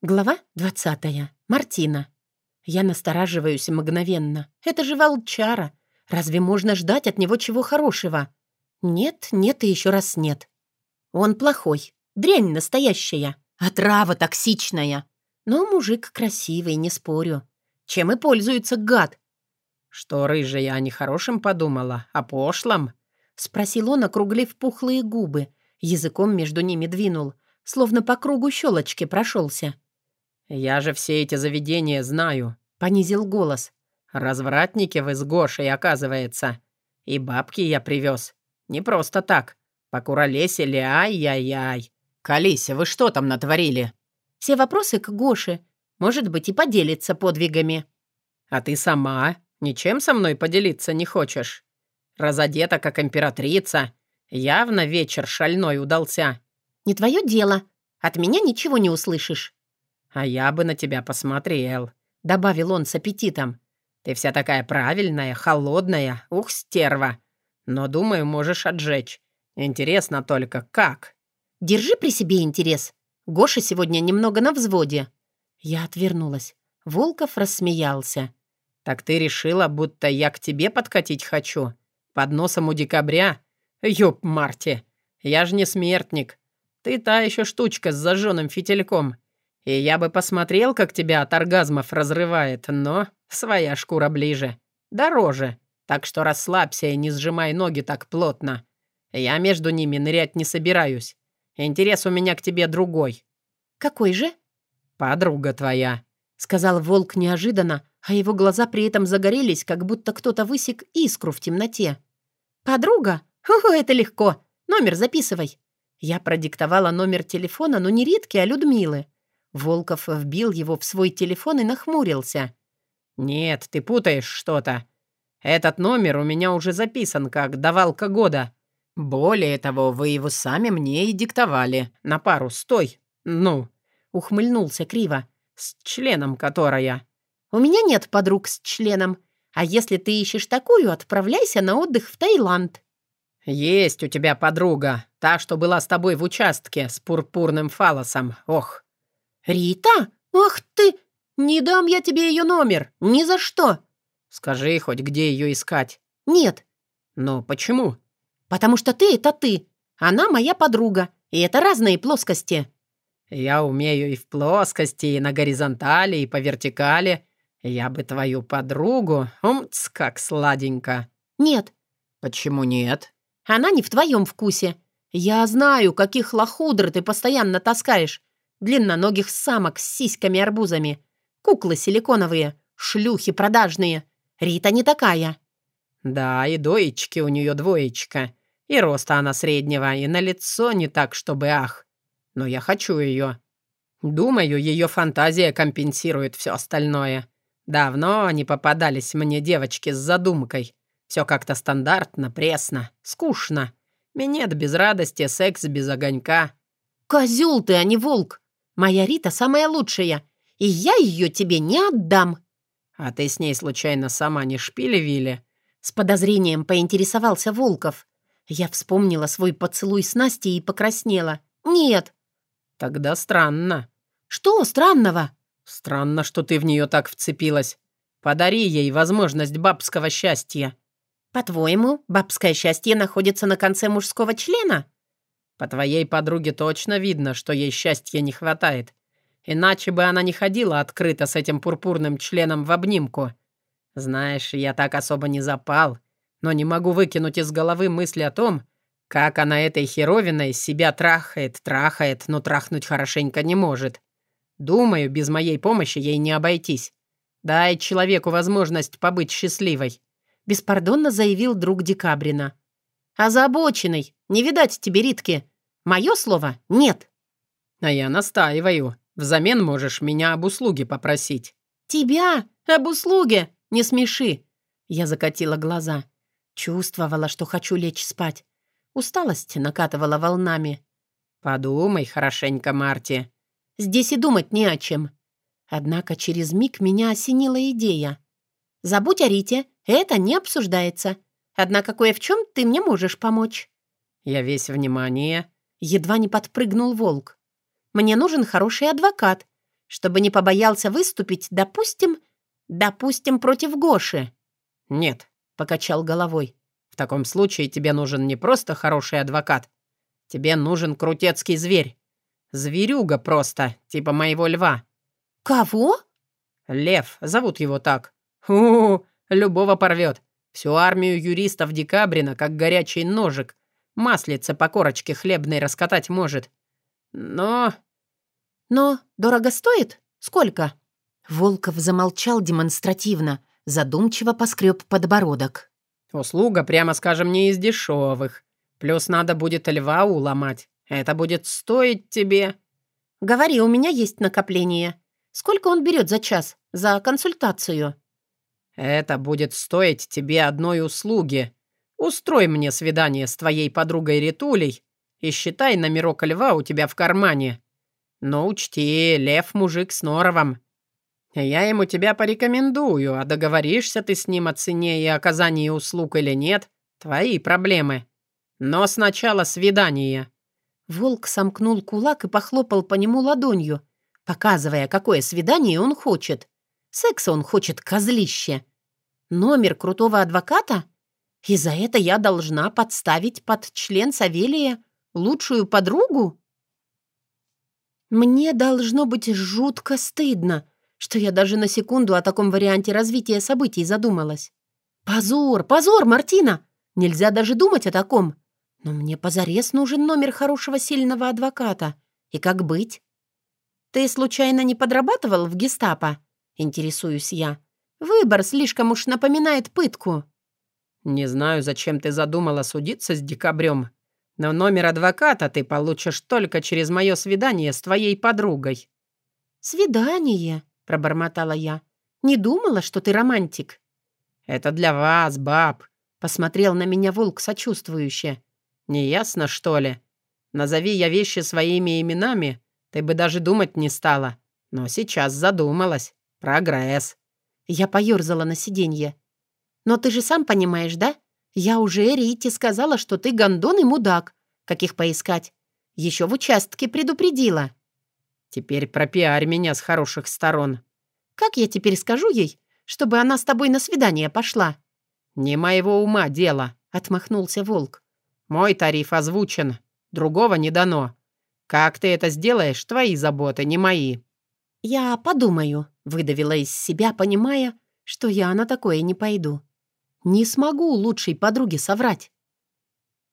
Глава 20. Мартина. Я настораживаюсь мгновенно. Это же волчара. Разве можно ждать от него чего хорошего? Нет, нет и еще раз нет. Он плохой. Дрянь настоящая. Отрава токсичная. Но мужик красивый, не спорю. Чем и пользуется гад. «Что, рыжая, о нехорошем подумала? О пошлом?» — спросил он, округлив пухлые губы. Языком между ними двинул, словно по кругу щелочки прошелся. «Я же все эти заведения знаю», — понизил голос. «Развратники вы с Гошей, оказывается. И бабки я привез. Не просто так. Покуролесили, ай-яй-яй. Калися, вы что там натворили?» Все вопросы к Гоше. Может быть, и поделится подвигами. «А ты сама ничем со мной поделиться не хочешь? Разодета, как императрица. Явно вечер шальной удался». «Не твое дело. От меня ничего не услышишь». «А я бы на тебя посмотрел», — добавил он с аппетитом. «Ты вся такая правильная, холодная, ух, стерва. Но, думаю, можешь отжечь. Интересно только, как?» «Держи при себе интерес. Гоша сегодня немного на взводе». Я отвернулась. Волков рассмеялся. «Так ты решила, будто я к тебе подкатить хочу? Под носом у декабря? Ёп, Марти, я ж не смертник. Ты та еще штучка с зажженным фитильком. И я бы посмотрел, как тебя от оргазмов разрывает, но своя шкура ближе. Дороже. Так что расслабься и не сжимай ноги так плотно. Я между ними нырять не собираюсь. Интерес у меня к тебе другой». «Какой же?» «Подруга твоя», — сказал волк неожиданно, а его глаза при этом загорелись, как будто кто-то высек искру в темноте. «Подруга? О, это легко. Номер записывай». Я продиктовала номер телефона, но не Ритки, а Людмилы. Волков вбил его в свой телефон и нахмурился. «Нет, ты путаешь что-то. Этот номер у меня уже записан как давалка года. Более того, вы его сами мне и диктовали. На пару, стой. Ну!» Ухмыльнулся криво. «С членом которая». «У меня нет подруг с членом. А если ты ищешь такую, отправляйся на отдых в Таиланд». «Есть у тебя подруга. Та, что была с тобой в участке с пурпурным фалосом. Ох!» «Рита? Ах ты! Не дам я тебе ее номер! Ни за что!» «Скажи хоть, где ее искать?» «Нет». «Но почему?» «Потому что ты — это ты. Она моя подруга, и это разные плоскости». «Я умею и в плоскости, и на горизонтали, и по вертикали. Я бы твою подругу... Умц, как сладенько». «Нет». «Почему нет?» «Она не в твоем вкусе. Я знаю, каких лохудр ты постоянно таскаешь длинноногих самок с сиськами-арбузами, куклы силиконовые, шлюхи продажные. Рита не такая». «Да, и доечки у нее двоечка, и роста она среднего, и на лицо не так, чтобы ах. Но я хочу ее. Думаю, ее фантазия компенсирует все остальное. Давно не попадались мне девочки с задумкой. Все как-то стандартно, пресно, скучно. Минет без радости, секс без огонька». «Козел ты, а не волк!» Моя Рита самая лучшая, и я ее тебе не отдам». «А ты с ней случайно сама не шпили-вили?» С подозрением поинтересовался Волков. Я вспомнила свой поцелуй с Настей и покраснела. «Нет». «Тогда странно». «Что странного?» «Странно, что ты в нее так вцепилась. Подари ей возможность бабского счастья». «По-твоему, бабское счастье находится на конце мужского члена?» По твоей подруге точно видно, что ей счастья не хватает. Иначе бы она не ходила открыто с этим пурпурным членом в обнимку. Знаешь, я так особо не запал, но не могу выкинуть из головы мысли о том, как она этой херовиной себя трахает, трахает, но трахнуть хорошенько не может. Думаю, без моей помощи ей не обойтись. Дай человеку возможность побыть счастливой», — беспардонно заявил друг Декабрина. «Озабоченный! Не видать тебе, Ритки! Мое слово — нет!» «А я настаиваю. Взамен можешь меня об услуге попросить». «Тебя? Об услуге? Не смеши!» Я закатила глаза. Чувствовала, что хочу лечь спать. Усталость накатывала волнами. «Подумай хорошенько, Марти». «Здесь и думать не о чем». Однако через миг меня осенила идея. «Забудь о Рите, это не обсуждается. Однако кое в чем ты мне можешь помочь». «Я весь внимание». Едва не подпрыгнул волк. «Мне нужен хороший адвокат. Чтобы не побоялся выступить, допустим, допустим, против Гоши. «Нет», — покачал головой. «В таком случае тебе нужен не просто хороший адвокат. Тебе нужен крутецкий зверь. Зверюга просто, типа моего льва». «Кого?» «Лев, зовут его так. у, -у, -у любого порвет. Всю армию юристов Декабрина, как горячий ножик. Маслица по корочке хлебной раскатать может. Но...» «Но дорого стоит? Сколько?» Волков замолчал демонстративно, задумчиво поскреб подбородок. «Услуга, прямо скажем, не из дешевых. Плюс надо будет льва уломать. Это будет стоить тебе...» «Говори, у меня есть накопление. Сколько он берет за час? За консультацию?» «Это будет стоить тебе одной услуги. Устрой мне свидание с твоей подругой Ритулей и считай номерок льва у тебя в кармане. Но учти, лев мужик с норовом. Я ему тебя порекомендую, а договоришься ты с ним о цене и оказании услуг или нет — твои проблемы. Но сначала свидание». Волк сомкнул кулак и похлопал по нему ладонью, показывая, какое свидание он хочет. Секса он хочет козлище. Номер крутого адвоката? И за это я должна подставить под член Савелия лучшую подругу? Мне должно быть жутко стыдно, что я даже на секунду о таком варианте развития событий задумалась. Позор, позор, Мартина! Нельзя даже думать о таком. Но мне позарез нужен номер хорошего сильного адвоката. И как быть? Ты случайно не подрабатывал в гестапо? Интересуюсь я. Выбор слишком уж напоминает пытку. Не знаю, зачем ты задумала судиться с декабрем, но номер адвоката ты получишь только через мое свидание с твоей подругой. Свидание? пробормотала я. «Не думала, что ты романтик». «Это для вас, баб», — посмотрел на меня волк сочувствующе. «Не ясно, что ли? Назови я вещи своими именами, ты бы даже думать не стала. Но сейчас задумалась. Прогресс». Я поёрзала на сиденье. «Но ты же сам понимаешь, да? Я уже Рите сказала, что ты гондон и мудак. Каких поискать? Еще в участке предупредила». Теперь пропиарь меня с хороших сторон. Как я теперь скажу ей, чтобы она с тобой на свидание пошла?» «Не моего ума дело», — отмахнулся Волк. «Мой тариф озвучен, другого не дано. Как ты это сделаешь, твои заботы, не мои». «Я подумаю», — выдавила из себя, понимая, что я на такое не пойду. «Не смогу лучшей подруге соврать».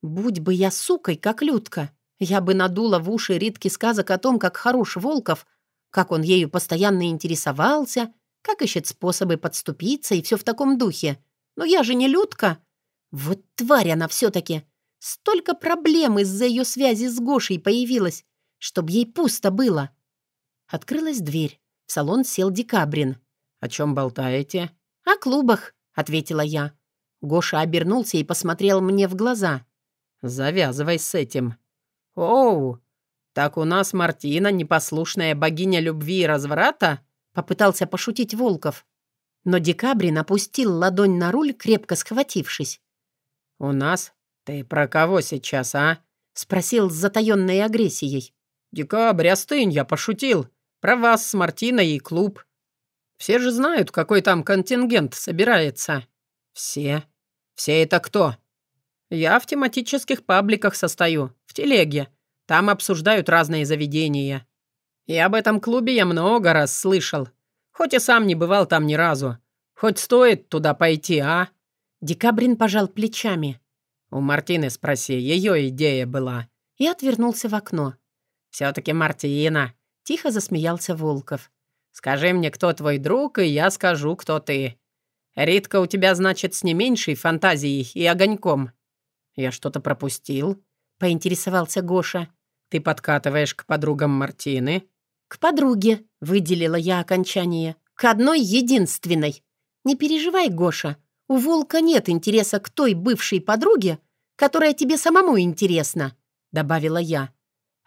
Будь бы я сукой, как Людка, я бы надула в уши Ритки сказок о том, как хорош Волков, как он ею постоянно интересовался, как ищет способы подступиться и все в таком духе. Но я же не Людка. Вот тварь она все-таки. Столько проблем из-за ее связи с Гошей появилось, чтобы ей пусто было. Открылась дверь. В салон сел Декабрин. «О чем болтаете?» «О клубах», — ответила я. Гоша обернулся и посмотрел мне в глаза. «Завязывай с этим», «Оу, так у нас Мартина, непослушная богиня любви и разврата?» Попытался пошутить Волков. Но Декабрин опустил ладонь на руль, крепко схватившись. «У нас? Ты про кого сейчас, а?» Спросил с затаённой агрессией. «Декабрь, остынь, я пошутил. Про вас с Мартиной и клуб. Все же знают, какой там контингент собирается». «Все? Все это кто?» Я в тематических пабликах состою, в телеге. Там обсуждают разные заведения. И об этом клубе я много раз слышал. Хоть и сам не бывал там ни разу. Хоть стоит туда пойти, а?» Декабрин пожал плечами. «У Мартины спроси, ее идея была». И отвернулся в окно. «Все-таки Мартина», — тихо засмеялся Волков. «Скажи мне, кто твой друг, и я скажу, кто ты. Ритка у тебя, значит, с не меньшей фантазией и огоньком. «Я что-то пропустил?» — поинтересовался Гоша. «Ты подкатываешь к подругам Мартины?» «К подруге», — выделила я окончание. «К одной единственной. Не переживай, Гоша. У Волка нет интереса к той бывшей подруге, которая тебе самому интересна», — добавила я.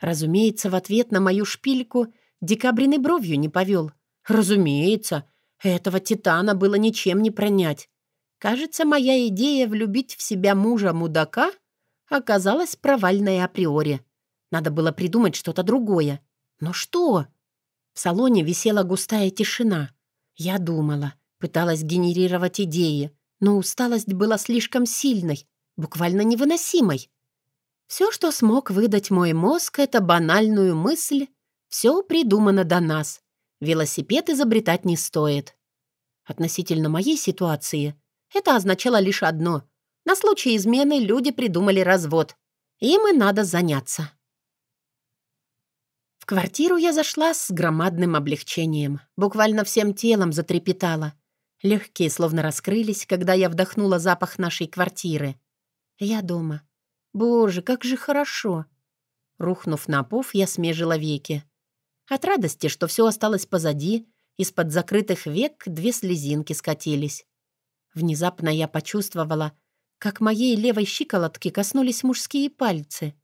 Разумеется, в ответ на мою шпильку Декабрин и бровью не повел. Разумеется, этого Титана было ничем не пронять. Кажется, моя идея влюбить в себя мужа-мудака оказалась провальной априори. Надо было придумать что-то другое. Но что? В салоне висела густая тишина. Я думала, пыталась генерировать идеи, но усталость была слишком сильной, буквально невыносимой. Все, что смог выдать мой мозг, это банальную мысль «все придумано до нас». Велосипед изобретать не стоит. Относительно моей ситуации это означало лишь одно. На случай измены люди придумали развод. Им и надо заняться. В квартиру я зашла с громадным облегчением. Буквально всем телом затрепетала. Легкие словно раскрылись, когда я вдохнула запах нашей квартиры. Я дома. Боже, как же хорошо. Рухнув на пуф, я смежила веки. От радости, что все осталось позади, из-под закрытых век две слезинки скатились. Внезапно я почувствовала, как моей левой щиколотки коснулись мужские пальцы.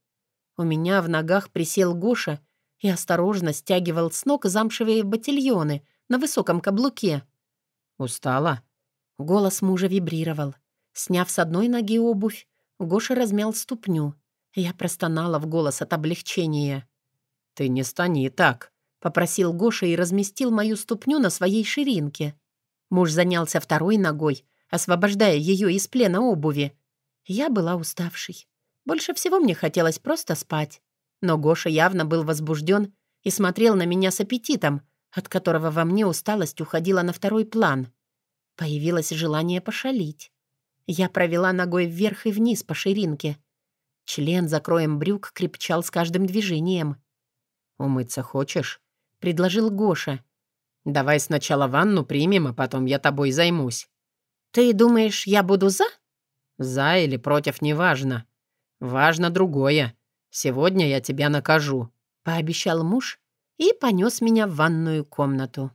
У меня в ногах присел Гоша и осторожно стягивал с ног замшевые ботильоны на высоком каблуке. «Устала?» Голос мужа вибрировал. Сняв с одной ноги обувь, Гоша размял ступню. Я простонала в голос от облегчения. «Ты не стани так», попросил Гоша и разместил мою ступню на своей ширинке. Муж занялся второй ногой, освобождая ее из плена обуви. Я была уставшей. Больше всего мне хотелось просто спать. Но Гоша явно был возбужден и смотрел на меня с аппетитом, от которого во мне усталость уходила на второй план. Появилось желание пошалить. Я провела ногой вверх и вниз по ширинке. Член за кроем брюк крепчал с каждым движением. «Умыться хочешь?» предложил Гоша. «Давай сначала ванну примем, а потом я тобой займусь». «Ты думаешь, я буду за?» «За или против, неважно. Важно другое. Сегодня я тебя накажу», — пообещал муж и понес меня в ванную комнату.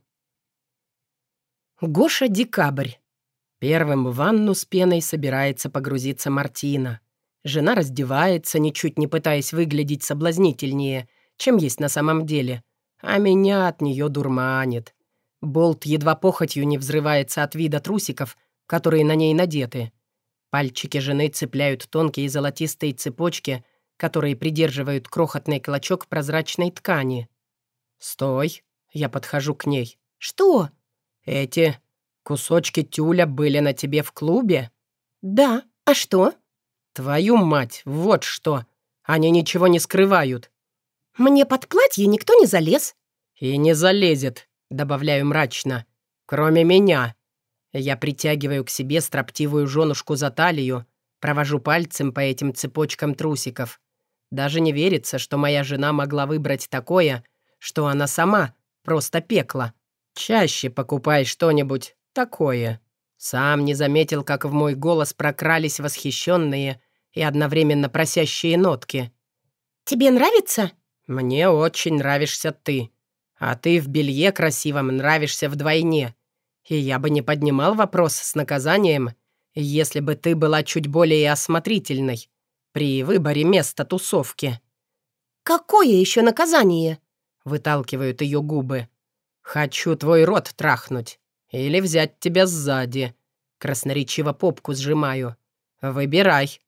Гоша Декабрь. Первым в ванну с пеной собирается погрузиться Мартина. Жена раздевается, ничуть не пытаясь выглядеть соблазнительнее, чем есть на самом деле а меня от нее дурманит. Болт едва похотью не взрывается от вида трусиков, которые на ней надеты. Пальчики жены цепляют тонкие золотистые цепочки, которые придерживают крохотный клочок прозрачной ткани. «Стой!» — я подхожу к ней. «Что?» «Эти кусочки тюля были на тебе в клубе?» «Да. А что?» «Твою мать, вот что! Они ничего не скрывают. «Мне под платье никто не залез». «И не залезет», — добавляю мрачно. «Кроме меня». Я притягиваю к себе строптивую женушку за талию, провожу пальцем по этим цепочкам трусиков. Даже не верится, что моя жена могла выбрать такое, что она сама просто пекла. Чаще покупай что-нибудь такое. Сам не заметил, как в мой голос прокрались восхищенные и одновременно просящие нотки. «Тебе нравится?» «Мне очень нравишься ты. А ты в белье красивом нравишься вдвойне. И я бы не поднимал вопрос с наказанием, если бы ты была чуть более осмотрительной при выборе места тусовки». «Какое еще наказание?» — выталкивают ее губы. «Хочу твой рот трахнуть. Или взять тебя сзади». Красноречиво попку сжимаю. «Выбирай».